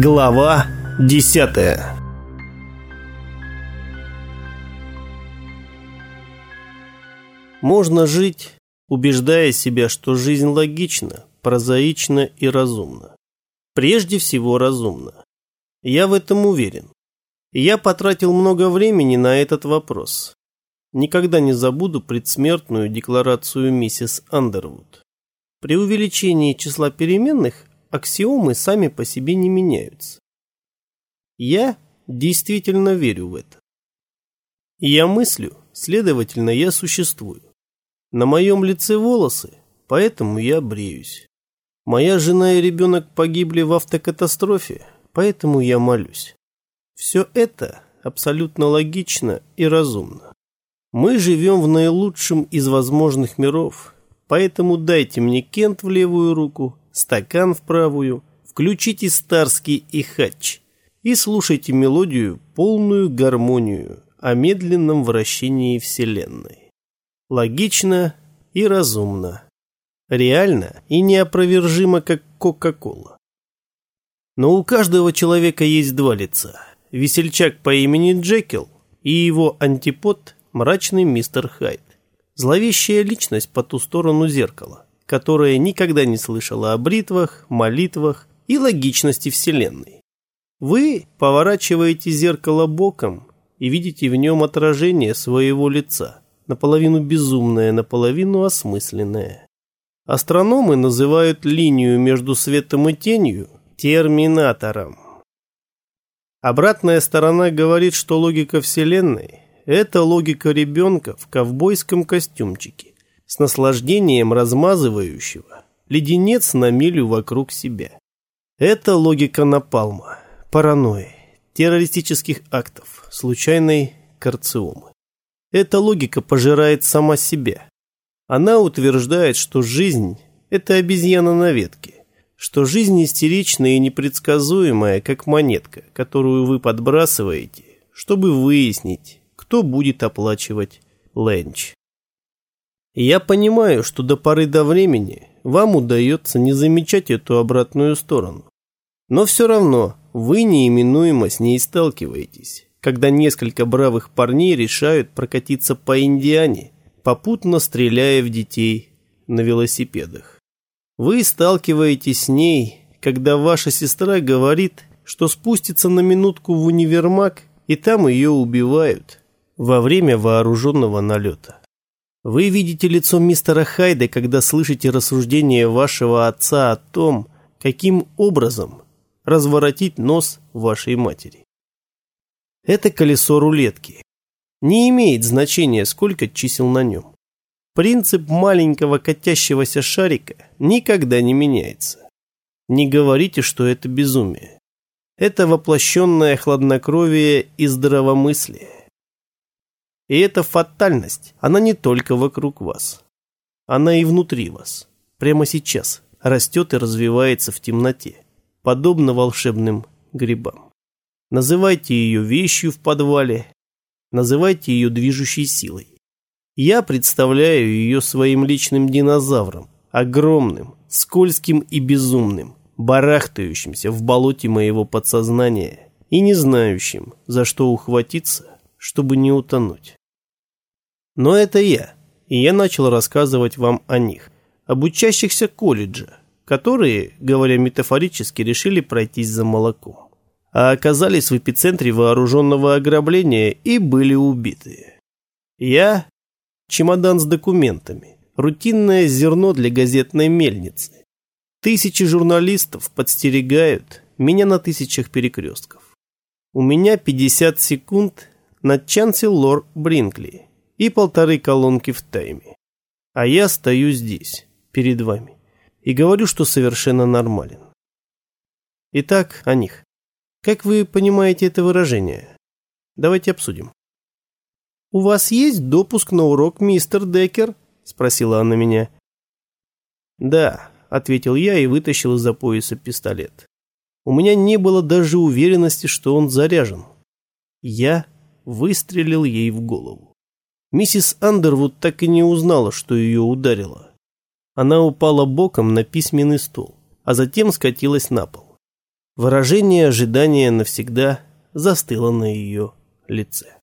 Глава десятая Можно жить, убеждая себя, что жизнь логична, прозаична и разумна. Прежде всего разумна. Я в этом уверен. Я потратил много времени на этот вопрос. Никогда не забуду предсмертную декларацию миссис Андервуд. При увеличении числа переменных аксиомы сами по себе не меняются. Я действительно верю в это. Я мыслю, следовательно, я существую. На моем лице волосы, поэтому я бреюсь. Моя жена и ребенок погибли в автокатастрофе, поэтому я молюсь. Все это абсолютно логично и разумно. Мы живем в наилучшем из возможных миров, поэтому дайте мне Кент в левую руку, стакан в правую, включите Старский и Хач и слушайте мелодию, полную гармонию о медленном вращении Вселенной. Логично и разумно. Реально и неопровержимо, как Кока-Кола. Но у каждого человека есть два лица. Весельчак по имени Джекил и его антипод – мрачный мистер Хайд. Зловещая личность по ту сторону зеркала, которая никогда не слышала о бритвах, молитвах и логичности Вселенной. Вы поворачиваете зеркало боком и видите в нем отражение своего лица – наполовину безумное, наполовину осмысленное. Астрономы называют линию между светом и тенью терминатором. Обратная сторона говорит, что логика Вселенной – это логика ребенка в ковбойском костюмчике, с наслаждением размазывающего леденец на милю вокруг себя. Это логика напалма, паранойи, террористических актов, случайной карциомы. Эта логика пожирает сама себя. Она утверждает, что жизнь – это обезьяна на ветке, что жизнь истеричная и непредсказуемая, как монетка, которую вы подбрасываете, чтобы выяснить, кто будет оплачивать ленч. Я понимаю, что до поры до времени вам удается не замечать эту обратную сторону. Но все равно вы неименуемо с ней сталкиваетесь когда несколько бравых парней решают прокатиться по Индиане, попутно стреляя в детей на велосипедах. Вы сталкиваетесь с ней, когда ваша сестра говорит, что спустится на минутку в универмаг, и там ее убивают во время вооруженного налета. Вы видите лицо мистера Хайда, когда слышите рассуждения вашего отца о том, каким образом разворотить нос вашей матери. Это колесо рулетки. Не имеет значения, сколько чисел на нем. Принцип маленького катящегося шарика никогда не меняется. Не говорите, что это безумие. Это воплощенное хладнокровие и здравомыслие. И эта фатальность, она не только вокруг вас. Она и внутри вас. Прямо сейчас растет и развивается в темноте, подобно волшебным грибам. Называйте ее вещью в подвале, называйте ее движущей силой. Я представляю ее своим личным динозавром, огромным, скользким и безумным, барахтающимся в болоте моего подсознания и не знающим, за что ухватиться, чтобы не утонуть. Но это я, и я начал рассказывать вам о них, об учащихся колледжа, которые, говоря метафорически, решили пройтись за молоком а оказались в эпицентре вооруженного ограбления и были убиты. Я – чемодан с документами, рутинное зерно для газетной мельницы. Тысячи журналистов подстерегают меня на тысячах перекрестков. У меня 50 секунд на Чанселор Бринкли и полторы колонки в тайме. А я стою здесь, перед вами, и говорю, что совершенно нормален. Итак, о них. Как вы понимаете это выражение? Давайте обсудим. «У вас есть допуск на урок, мистер Деккер?» – спросила она меня. «Да», – ответил я и вытащил из-за пояса пистолет. У меня не было даже уверенности, что он заряжен. Я выстрелил ей в голову. Миссис Андервуд так и не узнала, что ее ударило. Она упала боком на письменный стол, а затем скатилась на пол. Выражение ожидания навсегда застыло на ее лице.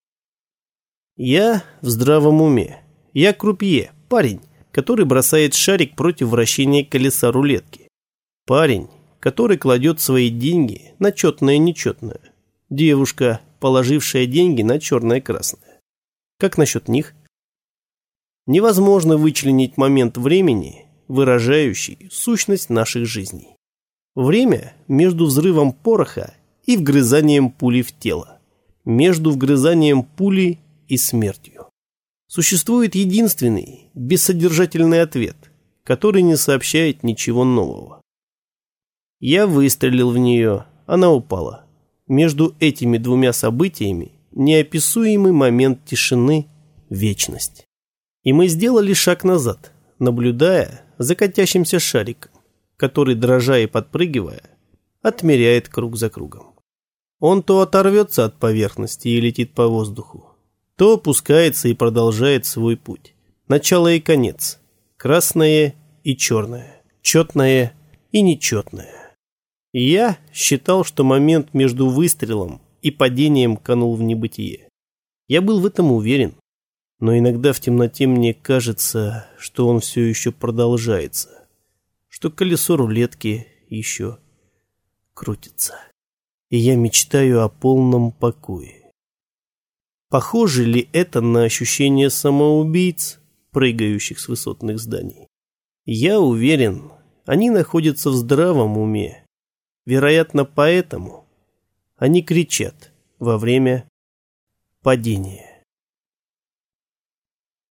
Я в здравом уме. Я крупье, парень, который бросает шарик против вращения колеса рулетки. Парень, который кладет свои деньги на четное-нечетное. Девушка, положившая деньги на черное-красное. Как насчет них? Невозможно вычленить момент времени, выражающий сущность наших жизней. Время между взрывом пороха и вгрызанием пули в тело. Между вгрызанием пули и смертью. Существует единственный, бессодержательный ответ, который не сообщает ничего нового. Я выстрелил в нее, она упала. Между этими двумя событиями неописуемый момент тишины – вечность. И мы сделали шаг назад, наблюдая за катящимся шариком, который, дрожа и подпрыгивая, отмеряет круг за кругом. Он то оторвется от поверхности и летит по воздуху, то опускается и продолжает свой путь. Начало и конец. Красное и черное. Четное и нечетное. Я считал, что момент между выстрелом и падением канул в небытие. Я был в этом уверен. Но иногда в темноте мне кажется, что он все еще продолжается. Что колесо рулетки еще крутится. И я мечтаю о полном покое. Похоже ли это на ощущение самоубийц, прыгающих с высотных зданий? Я уверен, они находятся в здравом уме. Вероятно, поэтому они кричат во время падения.